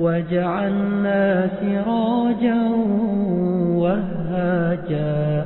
وجعلنا سراجا وهاجا